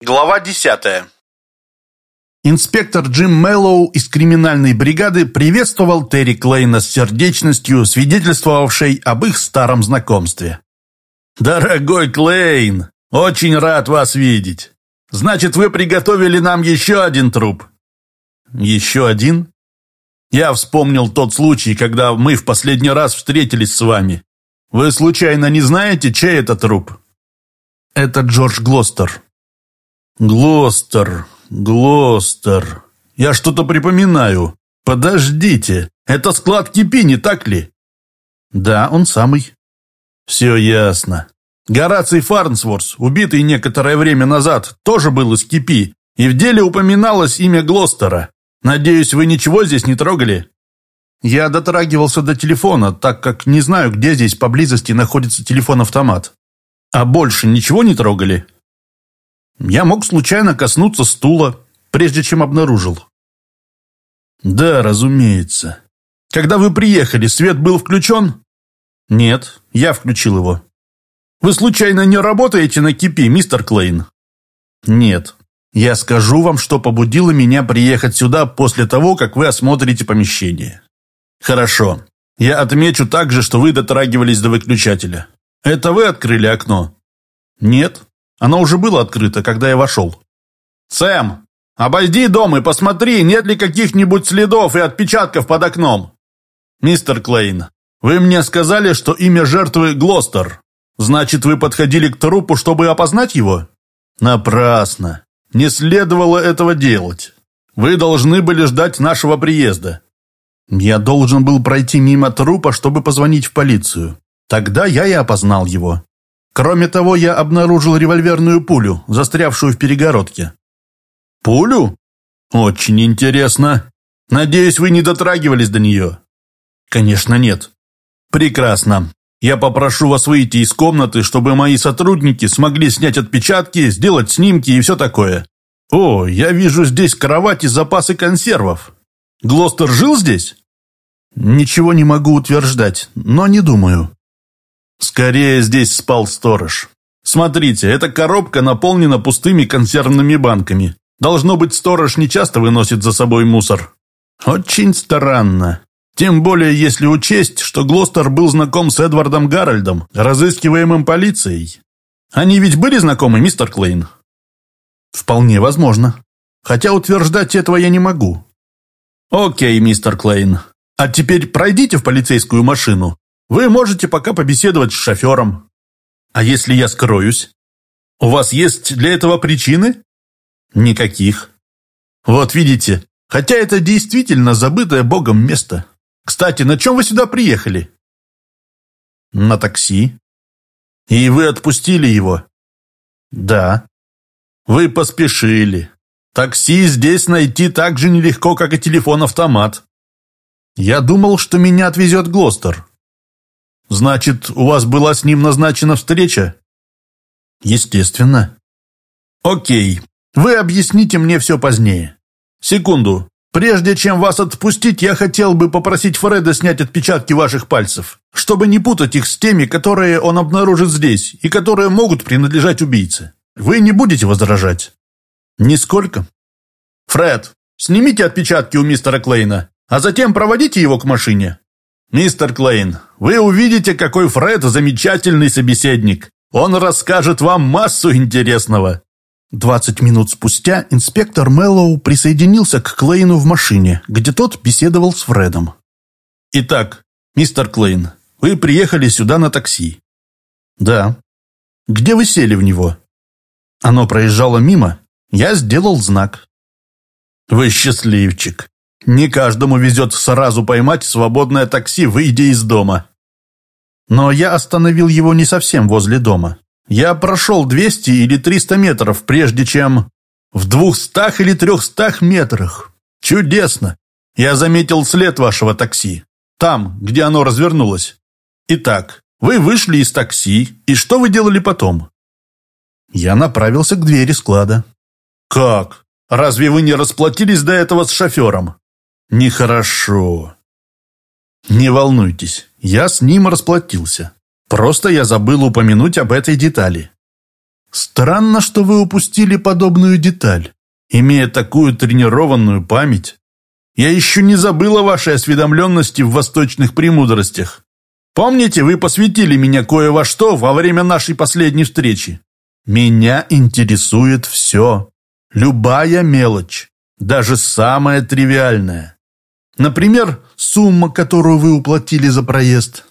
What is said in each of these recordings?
Глава десятая. Инспектор Джим Мэллоу из криминальной бригады приветствовал Терри Клейна с сердечностью, свидетельствовавшей об их старом знакомстве. «Дорогой Клейн, очень рад вас видеть. Значит, вы приготовили нам еще один труп?» «Еще один?» «Я вспомнил тот случай, когда мы в последний раз встретились с вами. Вы случайно не знаете, чей это труп?» «Это Джордж Глостер», «Глостер, Глостер. Я что-то припоминаю. Подождите, это склад Кипи, не так ли?» «Да, он самый». «Все ясно. Гораций Фарнсворс, убитый некоторое время назад, тоже был из Кипи, и в деле упоминалось имя Глостера. Надеюсь, вы ничего здесь не трогали?» Я дотрагивался до телефона, так как не знаю, где здесь поблизости находится телефон-автомат. А больше ничего не трогали?» Я мог случайно коснуться стула, прежде чем обнаружил. Да, разумеется. Когда вы приехали, свет был включен? Нет, я включил его. Вы случайно не работаете на кипи, мистер Клейн? Нет. Я скажу вам, что побудило меня приехать сюда после того, как вы осмотрите помещение. Хорошо. Я отмечу также, что вы дотрагивались до выключателя. Это вы открыли окно? Нет. Оно уже было открыто, когда я вошел. «Сэм, обойди дом и посмотри, нет ли каких-нибудь следов и отпечатков под окном». «Мистер Клейн, вы мне сказали, что имя жертвы Глостер. Значит, вы подходили к трупу, чтобы опознать его?» «Напрасно. Не следовало этого делать. Вы должны были ждать нашего приезда». «Я должен был пройти мимо трупа, чтобы позвонить в полицию. Тогда я и опознал его. Кроме того, я обнаружил револьверную пулю, застрявшую в перегородке. Пулю? Очень интересно. Надеюсь, вы не дотрагивались до нее? Конечно, нет. Прекрасно. Я попрошу вас выйти из комнаты, чтобы мои сотрудники смогли снять отпечатки, сделать снимки и все такое. О, я вижу здесь кровать и запасы консервов. Глостер жил здесь? Ничего не могу утверждать, но не думаю. Скорее здесь спал сторож. Смотрите, эта коробка наполнена пустыми консервными банками. Должно быть, сторож не часто выносит за собой мусор. Очень странно. Тем более, если учесть, что Глостер был знаком с Эдвардом Гарольдом, разыскиваемым полицией. Они ведь были знакомы, мистер Клейн? Вполне возможно. Хотя утверждать этого я не могу. Окей, мистер Клейн. А теперь пройдите в полицейскую машину. Вы можете пока побеседовать с шофером. А если я скроюсь? У вас есть для этого причины? Никаких. Вот видите, хотя это действительно забытое Богом место. Кстати, на чем вы сюда приехали? На такси. И вы отпустили его? Да. Вы поспешили. Такси здесь найти так же нелегко, как и телефон-автомат. Я думал, что меня отвезет Глостер. Значит, у вас была с ним назначена встреча? Естественно. Окей. Вы объясните мне все позднее. Секунду. Прежде чем вас отпустить, я хотел бы попросить Фреда снять отпечатки ваших пальцев, чтобы не путать их с теми, которые он обнаружит здесь и которые могут принадлежать убийце. Вы не будете возражать? Нисколько. Фред, снимите отпечатки у мистера Клейна, а затем проводите его к машине. «Мистер Клейн, вы увидите, какой Фред замечательный собеседник. Он расскажет вам массу интересного». Двадцать минут спустя инспектор Мэллоу присоединился к Клейну в машине, где тот беседовал с Фредом. «Итак, мистер Клейн, вы приехали сюда на такси?» «Да». «Где вы сели в него?» «Оно проезжало мимо. Я сделал знак». «Вы счастливчик. Не каждому везет сразу поймать свободное такси, выйдя из дома. Но я остановил его не совсем возле дома. Я прошел 200 или 300 метров, прежде чем... В двухстах или трехстах метрах. Чудесно. Я заметил след вашего такси. Там, где оно развернулось. Итак, вы вышли из такси, и что вы делали потом? Я направился к двери склада. Как? Разве вы не расплатились до этого с шофером? Нехорошо. Не волнуйтесь, я с ним расплатился. Просто я забыл упомянуть об этой детали. Странно, что вы упустили подобную деталь. Имея такую тренированную память, я еще не забыл о вашей осведомленности в восточных премудростях. Помните, вы посвятили меня кое во что во время нашей последней встречи? Меня интересует все. Любая мелочь, даже самая тривиальная. Например, сумма, которую вы уплатили за проезд.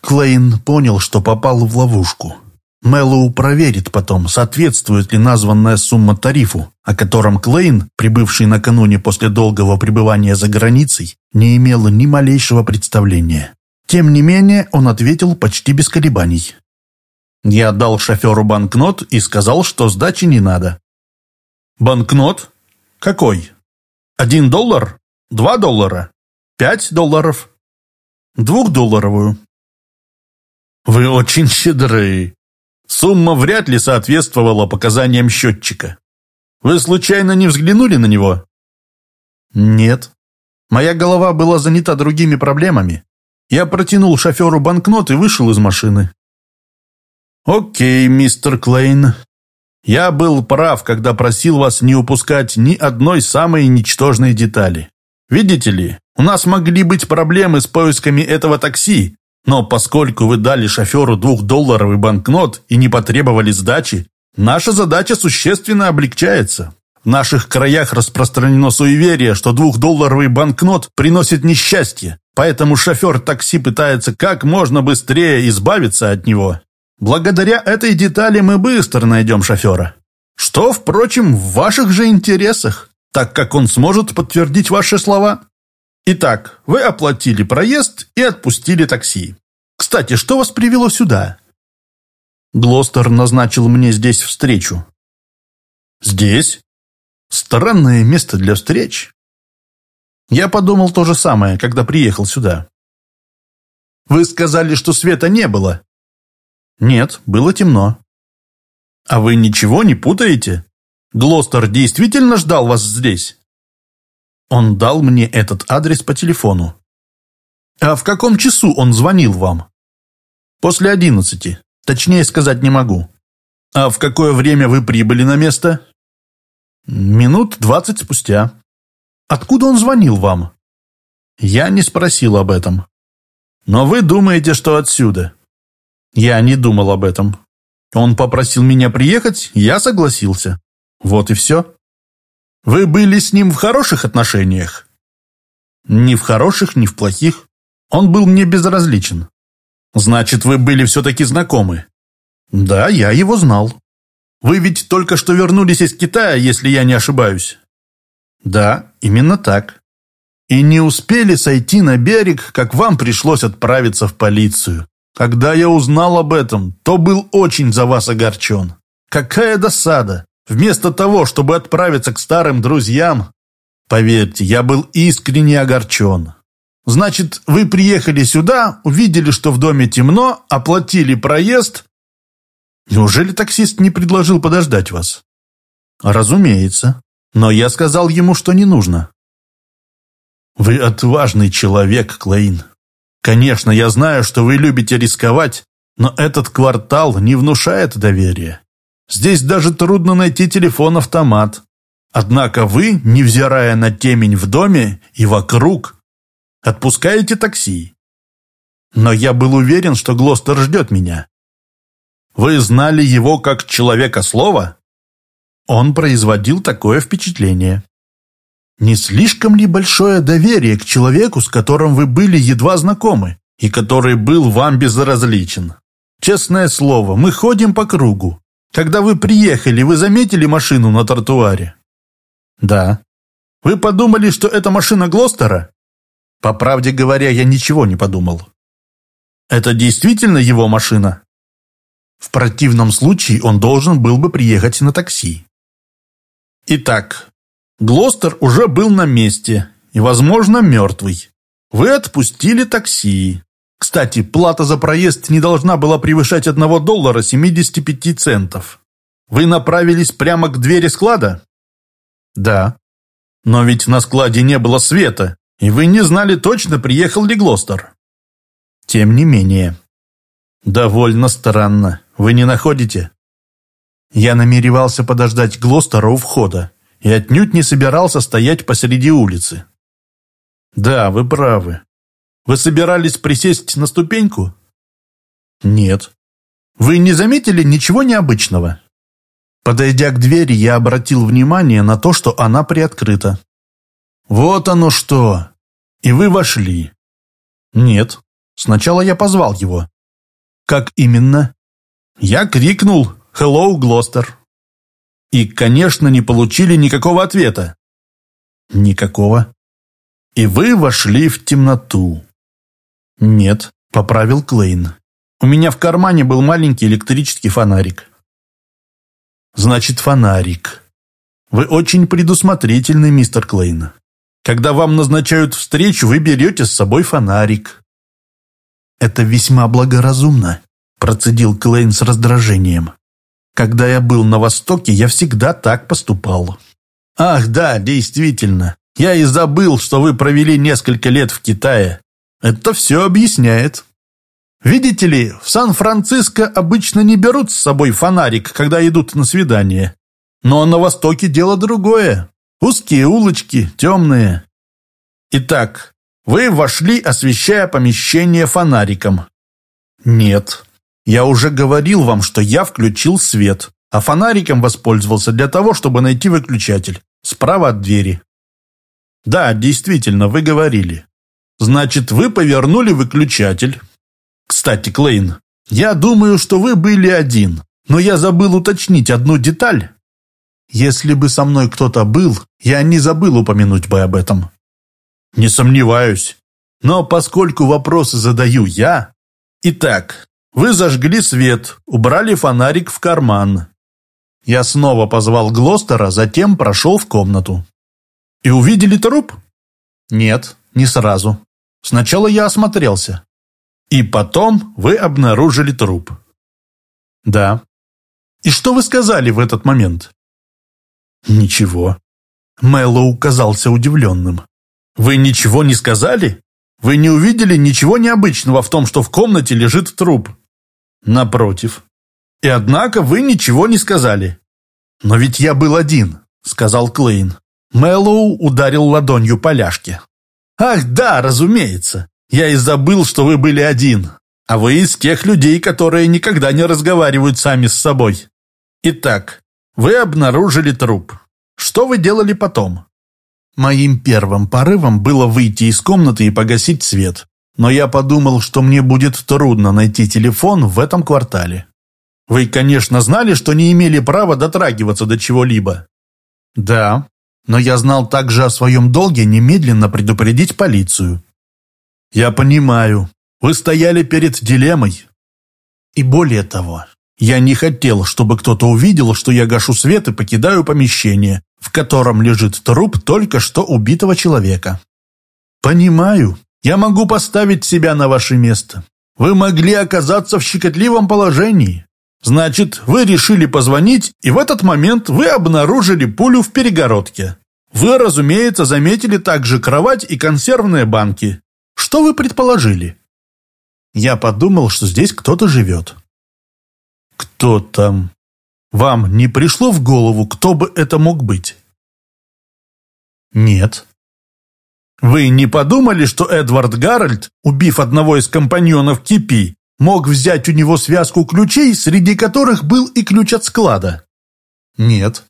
Клейн понял, что попал в ловушку. Мэллоу проверит потом, соответствует ли названная сумма тарифу, о котором Клейн, прибывший накануне после долгого пребывания за границей, не имел ни малейшего представления. Тем не менее, он ответил почти без колебаний. Я дал шоферу банкнот и сказал, что сдачи не надо. «Банкнот? Какой? Один доллар? Два доллара? Пять долларов?» «Двухдолларовую». «Вы очень щедры», Сумма вряд ли соответствовала показаниям счетчика. Вы случайно не взглянули на него? Нет. Моя голова была занята другими проблемами. Я протянул шоферу банкнот и вышел из машины. Окей, мистер Клейн. Я был прав, когда просил вас не упускать ни одной самой ничтожной детали. Видите ли, у нас могли быть проблемы с поисками этого такси, но поскольку вы дали шоферу двухдолларовый банкнот и не потребовали сдачи, наша задача существенно облегчается. В наших краях распространено суеверие, что двухдолларовый банкнот приносит несчастье, поэтому шофер такси пытается как можно быстрее избавиться от него. Благодаря этой детали мы быстро найдем шофера. Что, впрочем, в ваших же интересах, так как он сможет подтвердить ваши слова. Итак, вы оплатили проезд и отпустили такси. Кстати, что вас привело сюда? Глостер назначил мне здесь встречу. Здесь? Странное место для встреч. Я подумал то же самое, когда приехал сюда. Вы сказали, что света не было. Нет, было темно. А вы ничего не путаете? Глостер действительно ждал вас здесь? Он дал мне этот адрес по телефону. А в каком часу он звонил вам? После одиннадцати. Точнее сказать не могу. А в какое время вы прибыли на место? Минут двадцать спустя. Откуда он звонил вам? Я не спросил об этом. Но вы думаете, что отсюда. Я не думал об этом. Он попросил меня приехать, я согласился. Вот и все. Вы были с ним в хороших отношениях? Ни в хороших, ни в плохих. Он был мне безразличен. Значит, вы были все-таки знакомы? Да, я его знал. Вы ведь только что вернулись из Китая, если я не ошибаюсь. Да, именно так. И не успели сойти на берег, как вам пришлось отправиться в полицию. Когда я узнал об этом, то был очень за вас огорчен. Какая досада! Вместо того, чтобы отправиться к старым друзьям, поверьте, я был искренне огорчен. Значит, вы приехали сюда, увидели, что в доме темно, оплатили проезд. Неужели таксист не предложил подождать вас? Разумеется. Но я сказал ему, что не нужно. Вы отважный человек, Клейн. Конечно, я знаю, что вы любите рисковать, но этот квартал не внушает доверия. Здесь даже трудно найти телефон-автомат. Однако вы, невзирая на темень в доме и вокруг, отпускаете такси. Но я был уверен, что Глостер ждет меня. Вы знали его как человека слова? Он производил такое впечатление. Не слишком ли большое доверие к человеку, с которым вы были едва знакомы, и который был вам безразличен? Честное слово, мы ходим по кругу. Когда вы приехали, вы заметили машину на тротуаре? Да. Вы подумали, что это машина Глостера? По правде говоря, я ничего не подумал. Это действительно его машина? В противном случае он должен был бы приехать на такси. Итак, Глостер уже был на месте и, возможно, мертвый. Вы отпустили такси. Кстати, плата за проезд не должна была превышать 1 доллара 75 центов. Вы направились прямо к двери склада? Да. Но ведь на складе не было света, и вы не знали точно, приехал ли Глостер. Тем не менее. Довольно странно. Вы не находите? Я намеревался подождать Глостера у входа и отнюдь не собирался стоять посреди улицы. Да, вы правы. Вы собирались присесть на ступеньку? Нет. Вы не заметили ничего необычного? Подойдя к двери, я обратил внимание на то, что она приоткрыта. Вот оно что! И вы вошли. Нет. Сначала я позвал его. Как именно? Я крикнул «Hello, Глостер!» И, конечно, не получили никакого ответа. Никакого. И вы вошли в темноту. Нет, поправил Клейн. У меня в кармане был маленький электрический фонарик. Значит, фонарик. Вы очень предусмотрительный, мистер Клейн. Когда вам назначают встречу, вы берете с собой фонарик. Это весьма благоразумно, процедил Клейн с раздражением. Когда я был на Востоке, я всегда так поступал. Ах, да, действительно. Я и забыл, что вы провели несколько лет в Китае. Это все объясняет. Видите ли, в Сан-Франциско обычно не берут с собой фонарик, когда идут на свидание. Но на Востоке дело другое. Узкие улочки, темные. Итак, вы вошли, освещая помещение фонариком. Нет, я уже говорил вам, что я включил свет, а фонариком воспользовался для того, чтобы найти выключатель. Справа от двери. Да, действительно, вы говорили. Значит, вы повернули выключатель. Кстати, Клейн, я думаю, что вы были один, но я забыл уточнить одну деталь. Если бы со мной кто-то был, я не забыл упомянуть бы об этом. Не сомневаюсь. Но поскольку вопросы задаю я... Итак, вы зажгли свет, убрали фонарик в карман. Я снова позвал Глостера, затем прошел в комнату. И увидели труп? Нет, не сразу. Сначала я осмотрелся. И потом вы обнаружили труп. Да. И что вы сказали в этот момент? Ничего. Мэллоу казался удивленным. Вы ничего не сказали? Вы не увидели ничего необычного в том, что в комнате лежит труп? Напротив. И однако вы ничего не сказали. Но ведь я был один, сказал Клейн. Мэллоу ударил ладонью по ляжке. Ах, да, разумеется. Я и забыл, что вы были один. А вы из тех людей, которые никогда не разговаривают сами с собой. Итак, вы обнаружили труп. Что вы делали потом? Моим первым порывом было выйти из комнаты и погасить свет но я подумал, что мне будет трудно найти телефон в этом квартале. Вы, конечно, знали, что не имели права дотрагиваться до чего-либо? Да, но я знал также о своем долге немедленно предупредить полицию. Я понимаю, вы стояли перед дилеммой. И более того, я не хотел, чтобы кто-то увидел, что я гашу свет и покидаю помещение, в котором лежит труп только что убитого человека. Понимаю, я могу поставить себя на ваше место. Вы могли оказаться в щекотливом положении. Значит, вы решили позвонить, и в этот момент вы обнаружили пулю в перегородке. Вы, разумеется, заметили также кровать и консервные банки. Что вы предположили? Я подумал, что здесь кто-то живет. Кто там? Вам не пришло в голову, кто бы это мог быть? Нет. Вы не подумали, что Эдвард Гарольд, убив одного из компаньонов Кипи, мог взять у него связку ключей, среди которых был и ключ от склада? Нет.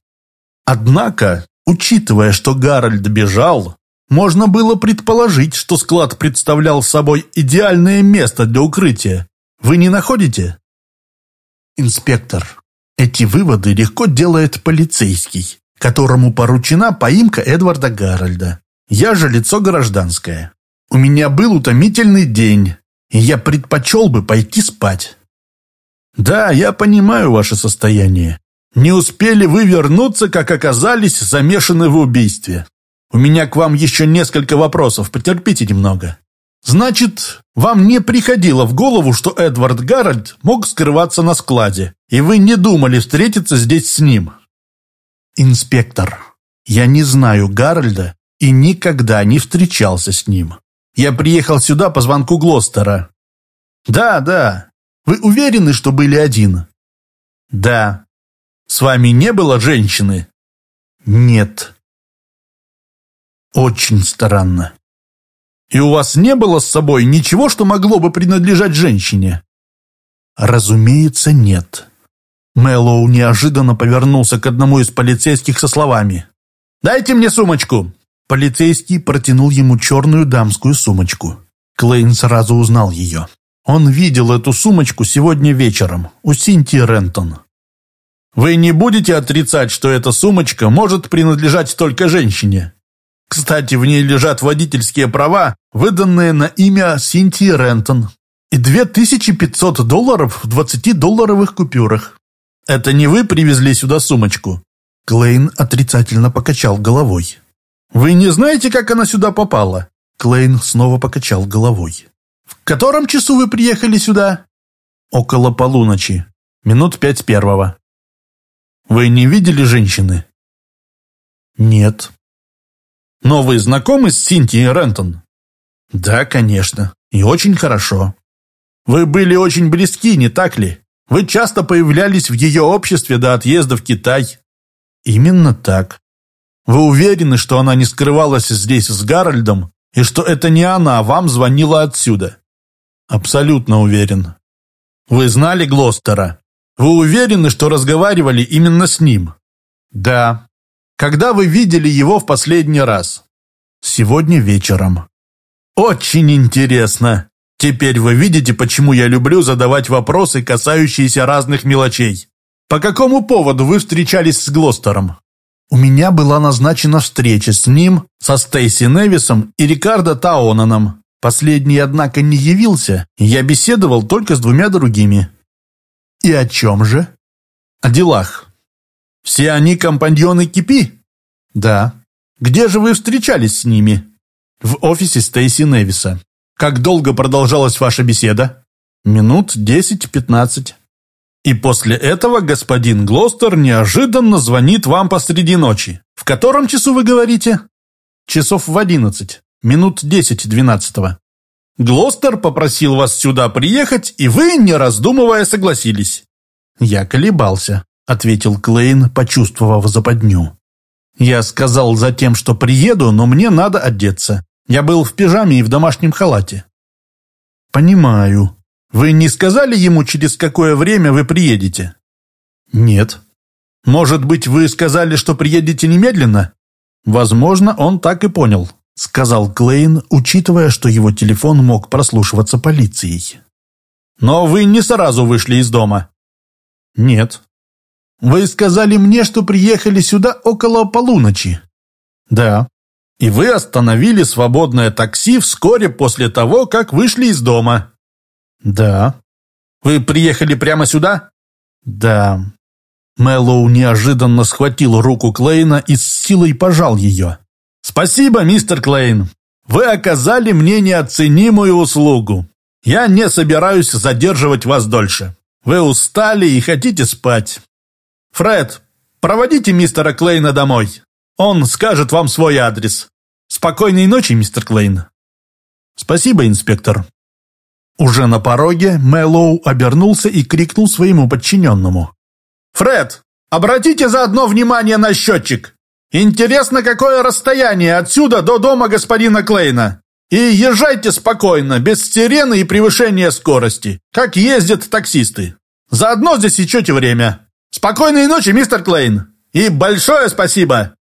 Однако, учитывая, что Гарольд бежал, можно было предположить, что склад представлял собой идеальное место для укрытия. Вы не находите? Инспектор, эти выводы легко делает полицейский, которому поручена поимка Эдварда Гарольда. Я же лицо гражданское. У меня был утомительный день, и я предпочел бы пойти спать. Да, я понимаю ваше состояние. Не успели вы вернуться, как оказались замешаны в убийстве. У меня к вам еще несколько вопросов, потерпите немного. Значит, вам не приходило в голову, что Эдвард Гарольд мог скрываться на складе, и вы не думали встретиться здесь с ним? Инспектор, я не знаю Гарольда и никогда не встречался с ним. Я приехал сюда по звонку Глостера. Да, да. Вы уверены, что были один? Да. С вами не было женщины? Нет. Очень странно. И у вас не было с собой ничего, что могло бы принадлежать женщине? Разумеется, нет. Мэллоу неожиданно повернулся к одному из полицейских со словами. «Дайте мне сумочку!» Полицейский протянул ему черную дамскую сумочку. Клейн сразу узнал ее. Он видел эту сумочку сегодня вечером у Синтии Рентон. Вы не будете отрицать, что эта сумочка может принадлежать только женщине? Кстати, в ней лежат водительские права, выданные на имя Синтии Рентон, и 2500 долларов в 20-долларовых купюрах. Это не вы привезли сюда сумочку?» Клейн отрицательно покачал головой. «Вы не знаете, как она сюда попала?» Клейн снова покачал головой. «В котором часу вы приехали сюда?» «Около полуночи. Минут пять первого». «Вы не видели женщины?» «Нет». «Но вы знакомы с Синтией Рентон?» «Да, конечно. И очень хорошо. Вы были очень близки, не так ли? Вы часто появлялись в ее обществе до отъезда в Китай». «Именно так. Вы уверены, что она не скрывалась здесь с Гарольдом, и что это не она вам звонила отсюда?» «Абсолютно уверен». «Вы знали Глостера? Вы уверены, что разговаривали именно с ним?» «Да». «Когда вы видели его в последний раз?» «Сегодня вечером». «Очень интересно. Теперь вы видите, почему я люблю задавать вопросы, касающиеся разных мелочей. По какому поводу вы встречались с Глостером?» У меня была назначена встреча с ним, со Стейси Невисом и Рикардо Таонаном. Последний, однако, не явился, я беседовал только с двумя другими. И о чем же? О делах. Все они компаньоны Кипи? Да. Где же вы встречались с ними? В офисе Стейси Невиса. Как долго продолжалась ваша беседа? Минут десять-пятнадцать. И после этого господин Глостер неожиданно звонит вам посреди ночи. В котором часу вы говорите? Часов в одиннадцать. Минут десять двенадцатого. Глостер попросил вас сюда приехать, и вы, не раздумывая, согласились. Я колебался, ответил Клейн, почувствовав западню. Я сказал затем, что приеду, но мне надо одеться. Я был в пижаме и в домашнем халате. Понимаю, вы не сказали ему, через какое время вы приедете? Нет. Может быть, вы сказали, что приедете немедленно? Возможно, он так и понял, сказал Клейн, учитывая, что его телефон мог прослушиваться полицией. Но вы не сразу вышли из дома. Нет. Вы сказали мне, что приехали сюда около полуночи. Да. И вы остановили свободное такси вскоре после того, как вышли из дома. «Да». «Вы приехали прямо сюда?» «Да». Мэллоу неожиданно схватил руку Клейна и с силой пожал ее. «Спасибо, мистер Клейн. Вы оказали мне неоценимую услугу. Я не собираюсь задерживать вас дольше. Вы устали и хотите спать. Фред, проводите мистера Клейна домой. Он скажет вам свой адрес. Спокойной ночи, мистер Клейн». «Спасибо, инспектор», уже на пороге Мэллоу обернулся и крикнул своему подчиненному. «Фред, обратите заодно внимание на счетчик. Интересно, какое расстояние отсюда до дома господина Клейна. И езжайте спокойно, без сирены и превышения скорости, как ездят таксисты. Заодно здесь сечете время. Спокойной ночи, мистер Клейн. И большое спасибо!»